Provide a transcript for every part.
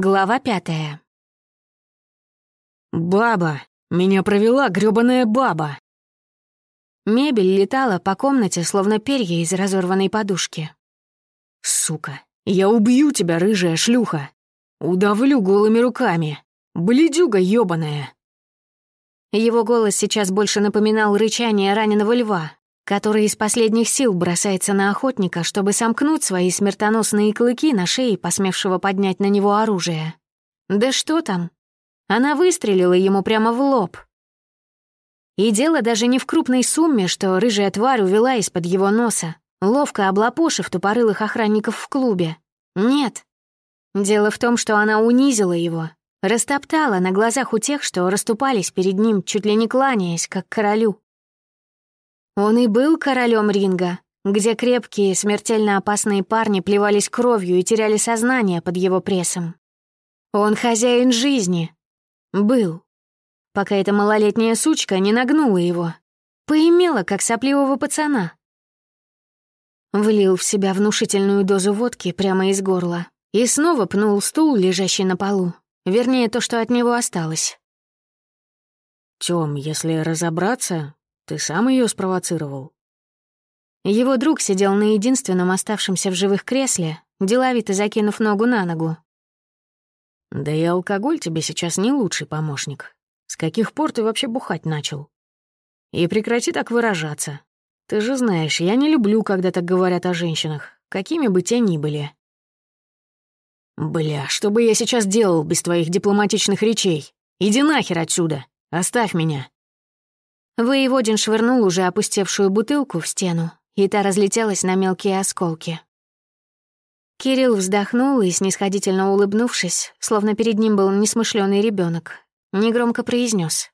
Глава пятая. «Баба! Меня провела грёбаная баба!» Мебель летала по комнате, словно перья из разорванной подушки. «Сука! Я убью тебя, рыжая шлюха! Удавлю голыми руками! Бледюга ёбаная!» Его голос сейчас больше напоминал рычание раненого льва, который из последних сил бросается на охотника, чтобы сомкнуть свои смертоносные клыки на шее посмевшего поднять на него оружие. Да что там? Она выстрелила ему прямо в лоб. И дело даже не в крупной сумме, что рыжая тварь увела из-под его носа, ловко облапошив тупорылых охранников в клубе. Нет. Дело в том, что она унизила его, растоптала на глазах у тех, что расступались перед ним, чуть ли не кланяясь, как королю. Он и был королем ринга, где крепкие, смертельно опасные парни плевались кровью и теряли сознание под его прессом. Он хозяин жизни. Был. Пока эта малолетняя сучка не нагнула его. Поимела, как сопливого пацана. Влил в себя внушительную дозу водки прямо из горла и снова пнул стул, лежащий на полу. Вернее, то, что от него осталось. «Тём, если разобраться, ты сам ее спровоцировал?» Его друг сидел на единственном оставшемся в живых кресле, деловито закинув ногу на ногу. «Да и алкоголь тебе сейчас не лучший помощник. С каких пор ты вообще бухать начал? И прекрати так выражаться. Ты же знаешь, я не люблю, когда так говорят о женщинах, какими бы те ни были». «Бля, что бы я сейчас делал без твоих дипломатичных речей? Иди нахер отсюда! Оставь меня!» Воеводин швырнул уже опустевшую бутылку в стену, и та разлетелась на мелкие осколки. Кирилл вздохнул и, снисходительно улыбнувшись, словно перед ним был несмышленый ребенок, негромко произнес: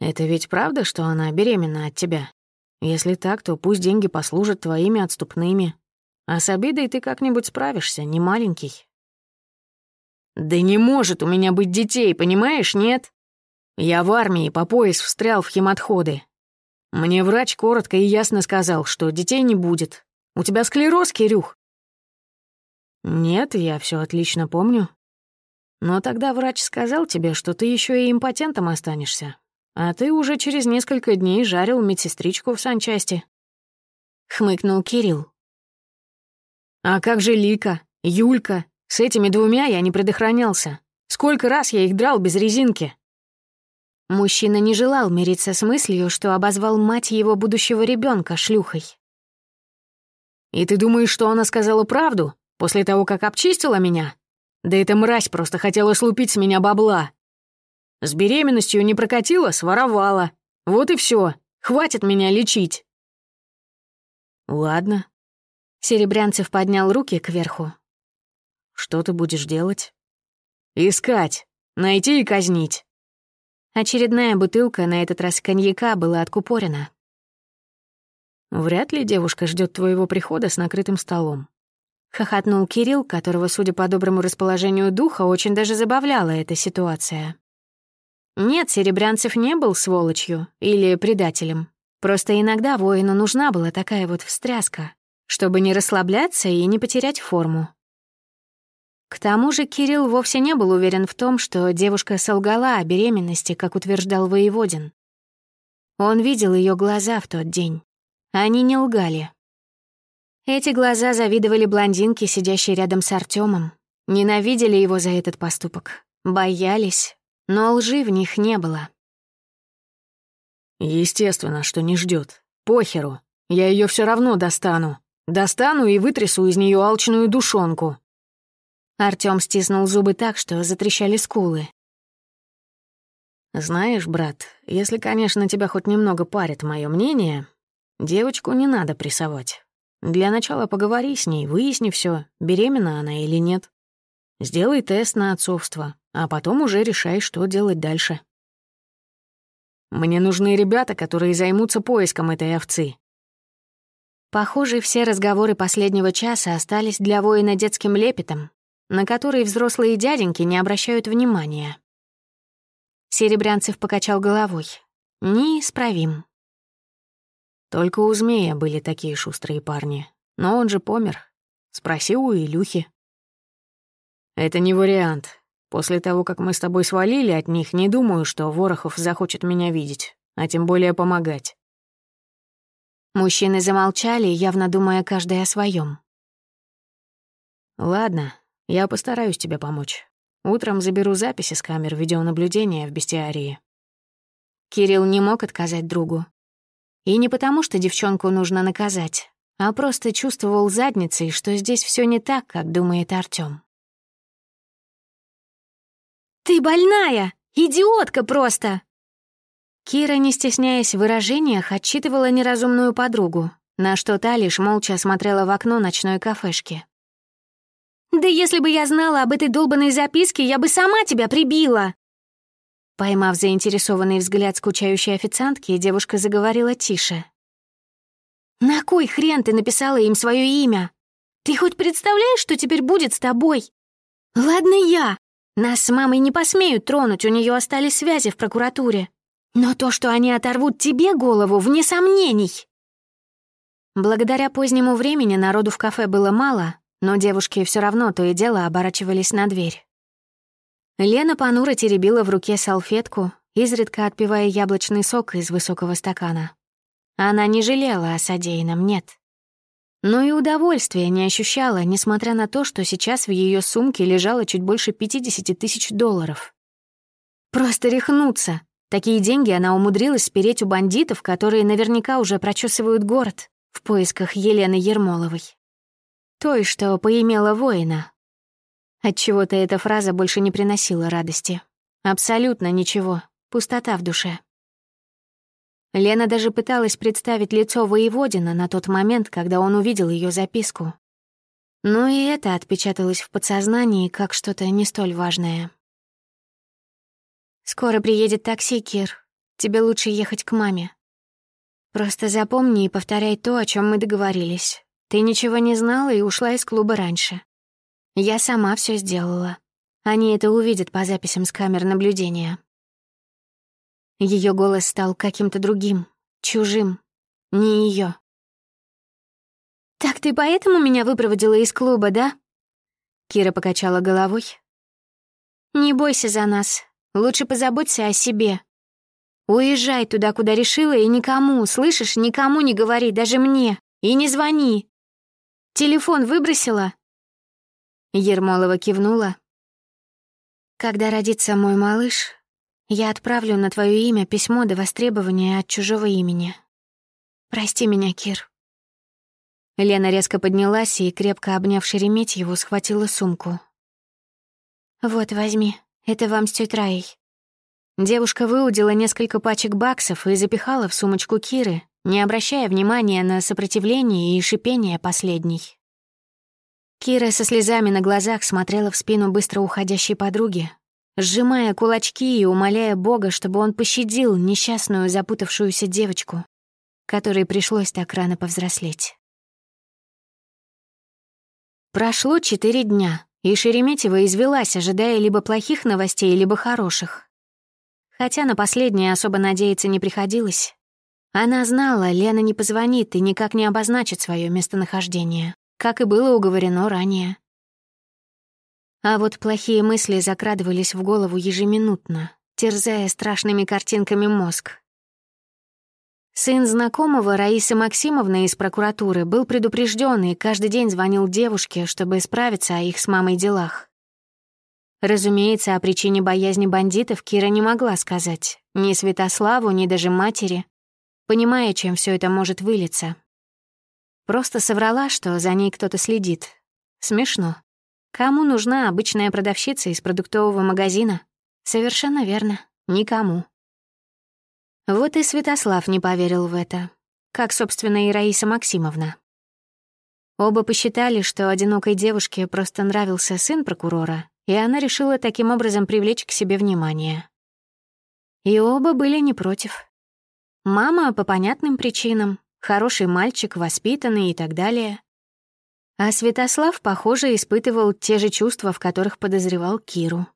«Это ведь правда, что она беременна от тебя? Если так, то пусть деньги послужат твоими отступными. А с обидой ты как-нибудь справишься, не маленький». «Да не может у меня быть детей, понимаешь, нет?» Я в армии по пояс встрял в хемотходы. Мне врач коротко и ясно сказал, что детей не будет. У тебя склероз, Кирюх? Нет, я все отлично помню. Но тогда врач сказал тебе, что ты еще и импотентом останешься. А ты уже через несколько дней жарил медсестричку в санчасти. Хмыкнул Кирилл. А как же Лика, Юлька? С этими двумя я не предохранялся. Сколько раз я их драл без резинки. Мужчина не желал мириться с мыслью, что обозвал мать его будущего ребенка шлюхой. «И ты думаешь, что она сказала правду, после того, как обчистила меня? Да эта мразь просто хотела слупить с меня бабла. С беременностью не прокатила, своровала. Вот и все. Хватит меня лечить». «Ладно». Серебрянцев поднял руки кверху. «Что ты будешь делать?» «Искать. Найти и казнить». Очередная бутылка, на этот раз коньяка, была откупорена. «Вряд ли девушка ждет твоего прихода с накрытым столом», — хохотнул Кирилл, которого, судя по доброму расположению духа, очень даже забавляла эта ситуация. Нет, Серебрянцев не был сволочью или предателем. Просто иногда воину нужна была такая вот встряска, чтобы не расслабляться и не потерять форму. К тому же Кирилл вовсе не был уверен в том, что девушка солгала о беременности, как утверждал воеводин. Он видел ее глаза в тот день. Они не лгали. Эти глаза завидовали блондинке, сидящей рядом с Артемом, ненавидели его за этот поступок, боялись, но лжи в них не было. Естественно, что не ждет. Похеру. Я ее все равно достану. Достану и вытрясу из нее алчную душонку. Артём стиснул зубы так, что затрещали скулы. «Знаешь, брат, если, конечно, тебя хоть немного парит мое мнение, девочку не надо прессовать. Для начала поговори с ней, выясни все, беременна она или нет. Сделай тест на отцовство, а потом уже решай, что делать дальше. Мне нужны ребята, которые займутся поиском этой овцы». Похоже, все разговоры последнего часа остались для воина детским лепетом, на который взрослые дяденьки не обращают внимания. Серебрянцев покачал головой. Неисправим. Только у змея были такие шустрые парни. Но он же помер. Спроси у Илюхи. Это не вариант. После того, как мы с тобой свалили от них, не думаю, что Ворохов захочет меня видеть, а тем более помогать. Мужчины замолчали, явно думая каждый о своем. Ладно, я постараюсь тебе помочь. Утром заберу записи с камер видеонаблюдения в бестиарии. Кирилл не мог отказать другу. И не потому, что девчонку нужно наказать, а просто чувствовал задницей, что здесь все не так, как думает Артём. «Ты больная! Идиотка просто!» Кира, не стесняясь в выражениях, отчитывала неразумную подругу, на что та лишь молча смотрела в окно ночной кафешки. «Да если бы я знала об этой долбанной записке, я бы сама тебя прибила!» Поймав заинтересованный взгляд скучающей официантки, девушка заговорила тише. «На кой хрен ты написала им свое имя? Ты хоть представляешь, что теперь будет с тобой? Ладно я. Нас с мамой не посмеют тронуть, у нее остались связи в прокуратуре. Но то, что они оторвут тебе голову, вне сомнений». Благодаря позднему времени народу в кафе было мало, но девушки все равно то и дело оборачивались на дверь. Лена понуро теребила в руке салфетку, изредка отпивая яблочный сок из высокого стакана. Она не жалела о содеянном, нет. Но и удовольствия не ощущала, несмотря на то, что сейчас в ее сумке лежало чуть больше 50 тысяч долларов. Просто рехнуться. Такие деньги она умудрилась спереть у бандитов, которые наверняка уже прочесывают город в поисках Елены Ермоловой. Той, что поимела воина, Отчего-то эта фраза больше не приносила радости. Абсолютно ничего. Пустота в душе. Лена даже пыталась представить лицо воеводина на тот момент, когда он увидел ее записку. Но и это отпечаталось в подсознании как что-то не столь важное. «Скоро приедет такси, Кир. Тебе лучше ехать к маме. Просто запомни и повторяй то, о чем мы договорились. Ты ничего не знала и ушла из клуба раньше. Я сама все сделала. Они это увидят по записям с камер наблюдения. Ее голос стал каким-то другим, чужим, не ее. «Так ты поэтому меня выпроводила из клуба, да?» Кира покачала головой. «Не бойся за нас. Лучше позаботься о себе. Уезжай туда, куда решила, и никому, слышишь, никому не говори, даже мне. И не звони. Телефон выбросила, Ермолова кивнула. «Когда родится мой малыш, я отправлю на твое имя письмо до востребования от чужого имени. Прости меня, Кир». Лена резко поднялась и, крепко обняв Шереметьеву, схватила сумку. «Вот, возьми, это вам с тетей Девушка выудила несколько пачек баксов и запихала в сумочку Киры, не обращая внимания на сопротивление и шипение последней. Кира со слезами на глазах смотрела в спину быстро уходящей подруги, сжимая кулачки и умоляя Бога, чтобы он пощадил несчастную запутавшуюся девочку, которой пришлось так рано повзрослеть. Прошло четыре дня, и Шереметьева извелась, ожидая либо плохих новостей, либо хороших. Хотя на последнее особо надеяться не приходилось. Она знала, Лена не позвонит и никак не обозначит свое местонахождение как и было уговорено ранее. А вот плохие мысли закрадывались в голову ежеминутно, терзая страшными картинками мозг. Сын знакомого Раисы Максимовны из прокуратуры был предупрежден и каждый день звонил девушке, чтобы справиться о их с мамой делах. Разумеется, о причине боязни бандитов Кира не могла сказать ни Святославу, ни даже матери, понимая, чем все это может вылиться. Просто соврала, что за ней кто-то следит. Смешно. Кому нужна обычная продавщица из продуктового магазина? Совершенно верно. Никому. Вот и Святослав не поверил в это. Как, собственно, и Раиса Максимовна. Оба посчитали, что одинокой девушке просто нравился сын прокурора, и она решила таким образом привлечь к себе внимание. И оба были не против. Мама по понятным причинам, хороший мальчик, воспитанный и так далее. А Святослав, похоже, испытывал те же чувства, в которых подозревал Киру.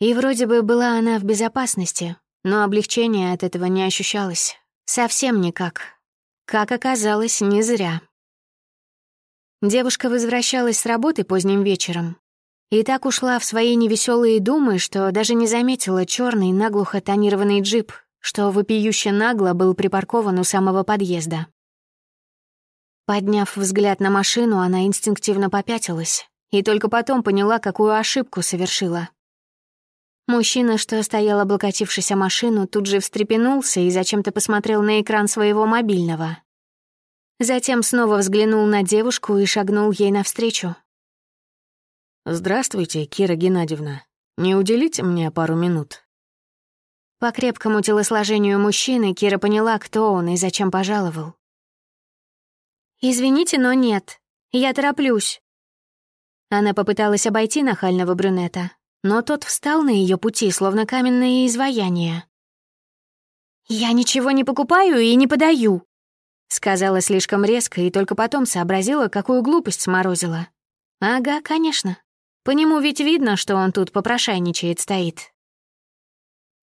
И вроде бы была она в безопасности, но облегчения от этого не ощущалось. Совсем никак. Как оказалось, не зря. Девушка возвращалась с работы поздним вечером. И так ушла в свои невеселые думы, что даже не заметила черный наглухо тонированный джип, что вопиюще нагло был припаркован у самого подъезда. Подняв взгляд на машину, она инстинктивно попятилась и только потом поняла, какую ошибку совершила. Мужчина, что стоял облокотившись о машину, тут же встрепенулся и зачем-то посмотрел на экран своего мобильного. Затем снова взглянул на девушку и шагнул ей навстречу. «Здравствуйте, Кира Геннадьевна. Не уделите мне пару минут?» По крепкому телосложению мужчины Кира поняла, кто он и зачем пожаловал. «Извините, но нет. Я тороплюсь». Она попыталась обойти нахального брюнета, но тот встал на ее пути, словно каменное изваяние. «Я ничего не покупаю и не подаю», — сказала слишком резко и только потом сообразила, какую глупость сморозила. «Ага, конечно. По нему ведь видно, что он тут попрошайничает стоит».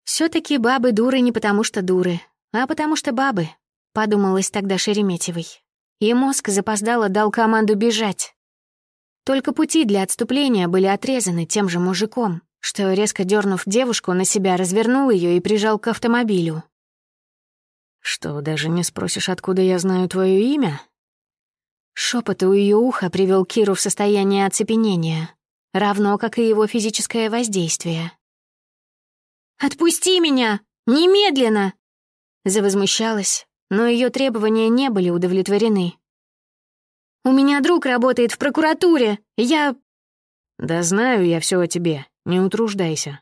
Все таки бабы дуры не потому что дуры, а потому что бабы», — подумалась тогда Шереметьевой. И мозг запоздало дал команду бежать. Только пути для отступления были отрезаны тем же мужиком, что, резко дернув девушку на себя, развернул ее и прижал к автомобилю. «Что, даже не спросишь, откуда я знаю твое имя?» Шепот у ее уха привел Киру в состояние оцепенения, равно как и его физическое воздействие. «Отпусти меня! Немедленно!» Завозмущалась, но ее требования не были удовлетворены. У меня друг работает в прокуратуре. Я...» «Да знаю я все о тебе. Не утруждайся.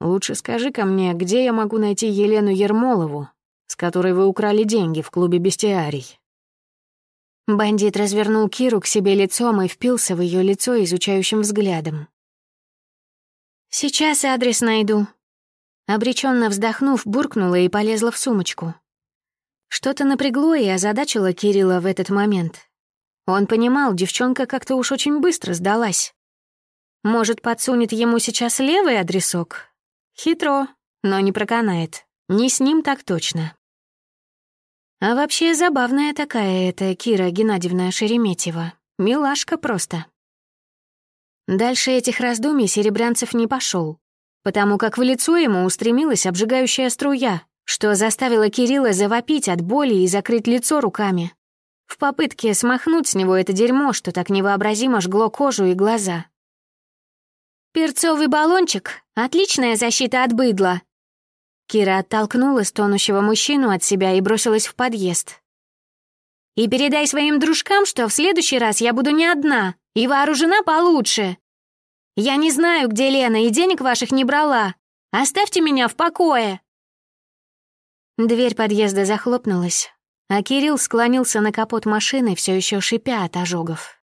Лучше скажи ко мне, где я могу найти Елену Ермолову, с которой вы украли деньги в клубе «Бестиарий». Бандит развернул Киру к себе лицом и впился в ее лицо изучающим взглядом. «Сейчас адрес найду». Обреченно вздохнув, буркнула и полезла в сумочку. Что-то напрягло и озадачило Кирилла в этот момент. Он понимал, девчонка как-то уж очень быстро сдалась. Может, подсунет ему сейчас левый адресок? Хитро, но не проканает. Не с ним так точно. А вообще забавная такая эта Кира Геннадьевна Шереметьева. Милашка просто. Дальше этих раздумий Серебрянцев не пошел, потому как в лицо ему устремилась обжигающая струя, что заставило Кирилла завопить от боли и закрыть лицо руками в попытке смахнуть с него это дерьмо, что так невообразимо жгло кожу и глаза. «Перцовый баллончик — отличная защита от быдла!» Кира оттолкнула стонущего мужчину от себя и бросилась в подъезд. «И передай своим дружкам, что в следующий раз я буду не одна и вооружена получше. Я не знаю, где Лена, и денег ваших не брала. Оставьте меня в покое!» Дверь подъезда захлопнулась, а Кирилл склонился на капот машины, все еще шипя от ожогов.